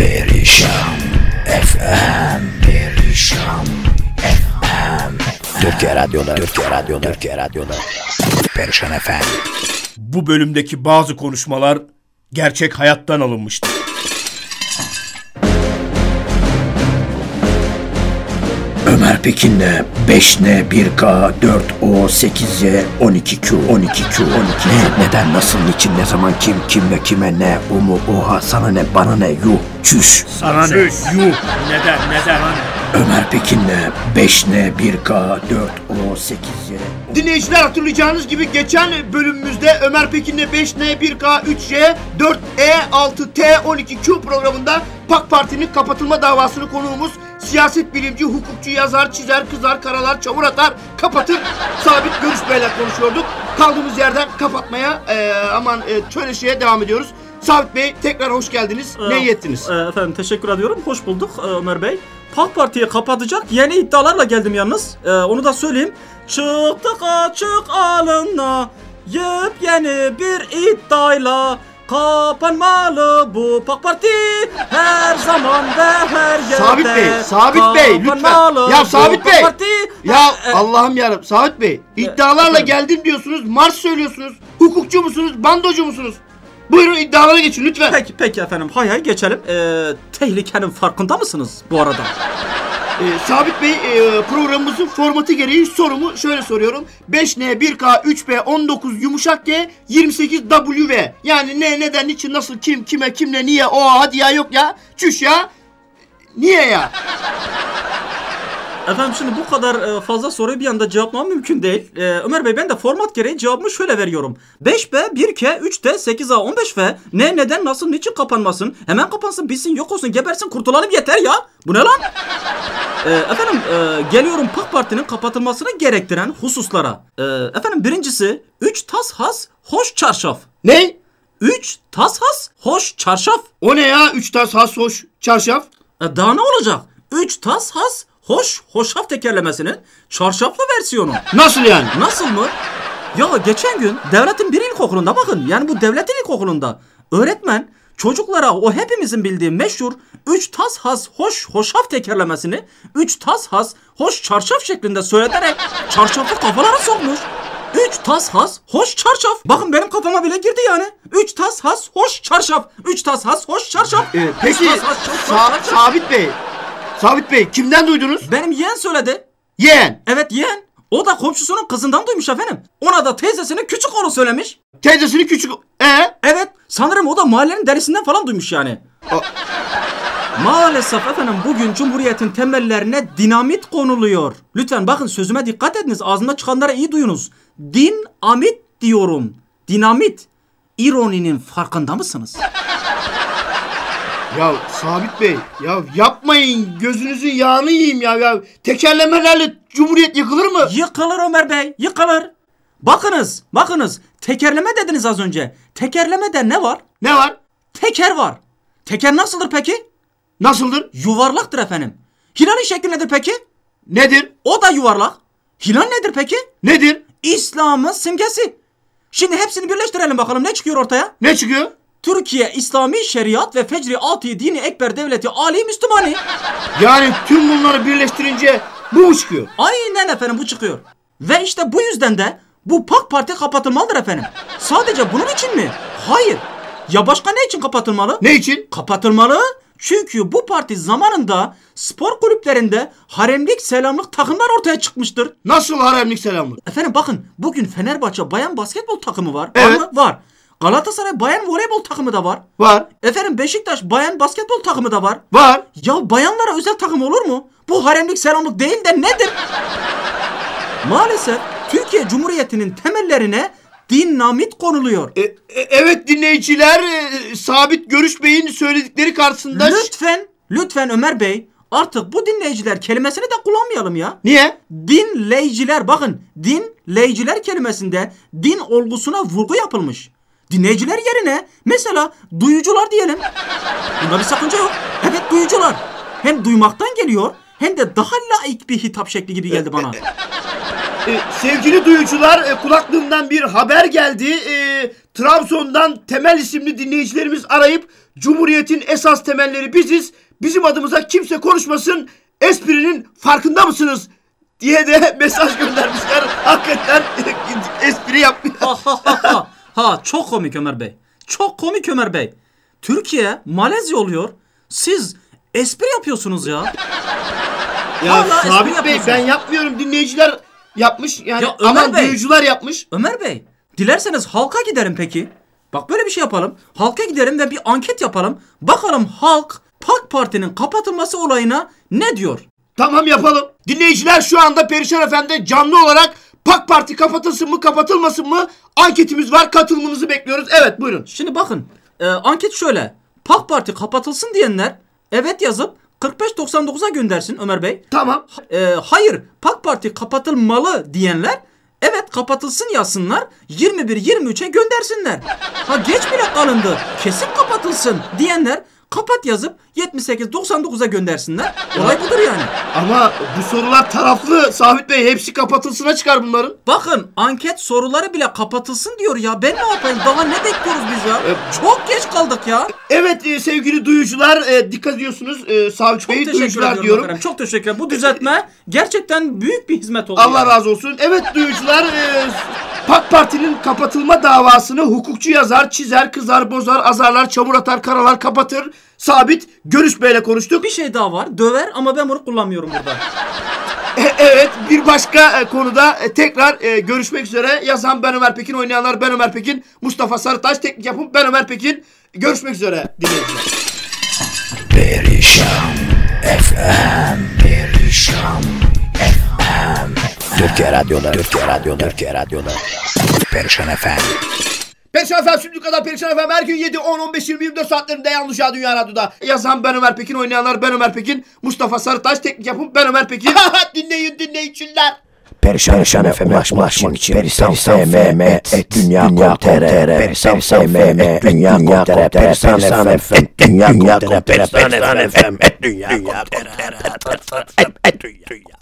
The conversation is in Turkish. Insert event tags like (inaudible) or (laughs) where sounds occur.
Perişan FM Perişan FM Türkiye Radyo'da Türkiye Radyo'da Türkiye Radyo'da. Perişan FM Bu bölümdeki bazı konuşmalar gerçek hayattan alınmıştır. Ömer Pekin'le 5N 1K 4O 8Y 12Q 12Q 12 Ne neden nasıl niçin ne zaman kim kim ve kime ne? O mu? Oha sana ne? Bana ne? Yuh çüş. Sana ne? Yuh. Neden? Neden? Ömer Pekin'le 5N 1K 4O 8Y Dinleyiciler hatırlayacağınız gibi geçen bölümümüzde Ömer Pekin'le 5N, 1K, 3Y, 4E, 6T, 12Q programında PAK Parti'nin kapatılma davasını konuğumuz siyaset bilimci, hukukçu, yazar, çizer, kızar, karalar, çamur atar, kapatır sabit görüş beyle konuşuyorduk. Kaldığımız yerden kapatmaya e, aman e, söyleşiye devam ediyoruz. Sabit Bey tekrar hoş geldiniz. Ne iyi ettiniz? Ee, efendim teşekkür ediyorum. Hoş bulduk e, Ömer Bey. PAK Parti'yi kapatacak yeni iddialarla geldim yalnız. Ee, onu da söyleyeyim. Çıktık açık alınla yepyeni bir iddiayla kapanmalı bu PAK Parti her zaman ve her yerde. Sabit Bey, Sabit Bey lütfen. Ya Sabit Bey. Parti. Ya E, e, Allah'ım yarabbim Sabit Bey iddialarla efendim? geldim diyorsunuz. Mars söylüyorsunuz. Hukukçu musunuz? Bandocu musunuz? Buyurun iddialara geçin lütfen. Peki peki efendim hay hay geçelim. Ee, tehlikenin farkında mısınız bu arada? Ee, Sabit Bey e, programımızın formatı gereği sorumu şöyle soruyorum. 5N, 1K, 3B, 19 yumuşak G, 28 W. Yani ne, neden, niçin, nasıl, kim, kime, kimle, niye, o hadi ya yok ya, çüş ya. Niye ya? Efendim şimdi bu kadar e, fazla soruyu bir anda cevaplamam mümkün değil. E, Ömer Bey ben de format gereği cevabımı şöyle veriyorum. 5B, 1K, 3D, 8A, 15F ne, neden, nasıl, niçin kapanmasın? Hemen kapansın, bitsin, yok olsun, gebersin, kurtulalım yeter ya. Bu ne lan? E, efendim e, geliyorum PAK Parti'nin kapatılmasını gerektiren hususlara. Efendim birincisi 3 tas has, hoş çarşaf. Ne? 3 tas has, hoş çarşaf. O ne ya? Üç tas has hoş çarşaf. E, daha ne olacak? 3 tas has, hoş, hoşaf tekerlemesinin çarşaflı versiyonu. Nasıl yani? Nasıl mı? Ya geçen gün devletin bir ilkokulunda bakın yani bu devletin ilkokulunda öğretmen çocuklara o hepimizin bildiği meşhur 3 tas has hoş hoşaf tekerlemesini 3 tas has hoş çarşaf şeklinde söyleterek çarşafı kafalara sokmuş. 3 tas has hoş çarşaf. Bakın benim kafama bile girdi yani. 3 tas has hoş çarşaf. 3 tas has hoş çarşaf. Ee, Üç peki tas has, hoş Sa- çarşaf. Sabit Bey, Sabit Bey kimden duydunuz? Benim yeğen söyledi. Yeğen. Evet yeğen. O da komşusunun kızından duymuş efendim. Ona da teyzesinin küçük oğlu söylemiş. Teyzesini küçük... Ee? Evet sanırım o da mahallenin derisinden falan duymuş yani. Maalesef efendim bugün Cumhuriyet'in temellerine dinamit konuluyor. Lütfen bakın sözüme dikkat ediniz. Ağzımda çıkanlara iyi duyunuz. Dinamit diyorum. Dinamit. İroninin farkında mısınız? Ya Sabit Bey, ya yapmayın gözünüzün yağını yiyeyim ya. ya. Tekerlemelerle Cumhuriyet yıkılır mı? Yıkılır Ömer Bey, yıkılır. Bakınız, bakınız. Tekerleme dediniz az önce. Tekerlemede ne var? Ne var? Teker var. Teker nasıldır peki? Nasıldır? Yuvarlaktır efendim. Hilalin şekli nedir peki? Nedir? O da yuvarlak. Hilal nedir peki? Nedir? İslam'ın simgesi. Şimdi hepsini birleştirelim bakalım ne çıkıyor ortaya? Ne çıkıyor? Türkiye İslami Şeriat ve Fecri Ati Dini Ekber Devleti Ali Müslümani. Yani tüm bunları birleştirince bu mu çıkıyor? Aynen efendim bu çıkıyor. Ve işte bu yüzden de bu PAK Parti kapatılmalıdır efendim. Sadece bunun için mi? Hayır. Ya başka ne için kapatılmalı? Ne için? Kapatılmalı. Çünkü bu parti zamanında spor kulüplerinde haremlik selamlık takımlar ortaya çıkmıştır. Nasıl haremlik selamlık? Efendim bakın bugün Fenerbahçe bayan basketbol takımı var. Evet. Var mı? Var. Galatasaray bayan voleybol takımı da var. Var. Efendim Beşiktaş bayan basketbol takımı da var. Var. Ya bayanlara özel takım olur mu? Bu haremlik selamlık değil de nedir? Maalesef Türkiye Cumhuriyeti'nin temellerine dinamit konuluyor. E, e, evet dinleyiciler e, Sabit Görüş Bey'in söyledikleri karşısında... Lütfen, lütfen Ömer Bey artık bu dinleyiciler kelimesini de kullanmayalım ya. Niye? Dinleyiciler bakın dinleyiciler kelimesinde din olgusuna vurgu yapılmış. Dinleyiciler yerine mesela duyucular diyelim. Bunda bir sakınca yok. Evet duyucular. Hem duymaktan geliyor hem de daha laik bir hitap şekli gibi geldi bana. Ee, sevgili duyucular e, kulaklığımdan bir haber geldi. Ee, Trabzon'dan Temel isimli dinleyicilerimiz arayıp Cumhuriyet'in esas temelleri biziz. Bizim adımıza kimse konuşmasın. Esprinin farkında mısınız? diye de (laughs) mesaj göndermişler. Hakikaten (laughs) espri yapmıyor. Ha çok komik Ömer Bey. Çok komik Ömer Bey. Türkiye Malezya oluyor. Siz espri yapıyorsunuz ya. Ya espri Sabit Bey yapıyorsunuz. ben yapmıyorum. Dinleyiciler yapmış. Yani Ya Ömer aman Bey. duyucular yapmış. Ömer Bey, dilerseniz halka giderim peki. Bak böyle bir şey yapalım. Halka giderim ve bir anket yapalım. Bakalım halk PAK Parti'nin kapatılması olayına ne diyor? Tamam yapalım. Dinleyiciler şu anda Perişan Efendi canlı olarak PAK Parti kapatılsın mı kapatılmasın mı anketimiz var katılımınızı bekliyoruz. Evet buyurun. Şimdi bakın, e, anket şöyle. PAK Parti kapatılsın diyenler evet yazıp 4599'a göndersin Ömer Bey. Tamam. E, hayır PAK Parti kapatılmalı diyenler evet kapatılsın yazsınlar 21-23'e göndersinler. Ha geç bile kalındı kesin kapatılsın diyenler kapat yazıp 78-99'a göndersinler. Olay budur yani. Ama bu sorular taraflı Sabit Bey hepsi kapatılsına çıkar bunların. Bakın anket soruları bile kapatılsın diyor ya. Ben ne yapayım? Daha ne bekliyoruz biz ya? Çok geç kaldık ya. Evet e, sevgili duyucular e, dikkat ediyorsunuz e, Sabit Bey duyucular diyorum. efendim. Çok teşekkür ederim. Bu düzeltme gerçekten büyük bir hizmet oldu. Allah yani. razı olsun. Evet duyucular e, PAK Parti'nin kapatılma davasını hukukçu yazar, çizer, kızar, bozar, azarlar, çamur atar, karalar, kapatır. Sabit Görüş Bey'le konuştuk. Bir şey daha var. Döver ama ben bunu kullanmıyorum burada. E, evet bir başka e, konuda e, tekrar görüşmek üzere. Yazan ben Ömer Pekin, oynayanlar ben Ömer Pekin, Mustafa Sarıtaş, teknik yapım ben Ömer Pekin. Görüşmek üzere dinleyiciler. Perişan FM Perişan FM Türkiye Radyo'da Türkiye Radyo'da Türkiye Radyo'da Perişan FM Perişan Efendim şimdi kadar Perişan Efendim. Her gün 7, 10, 15, 20, 24 saatlerinde Yanlış Ya Dünya Radyo'da. Yazan ben Ömer Pekin, oynayanlar ben Ömer Pekin, Mustafa Sarıtaş, teknik yapım ben Ömer Pekin. (laughs) Dinleyin dinleyiciler. Perişan, Perişan FM'e ulaşmak için Perişan FM et dünya com tr Perişan FM et dünya com tr Perişan FM et dünya com tr Perişan FM et dünya com tr et dünya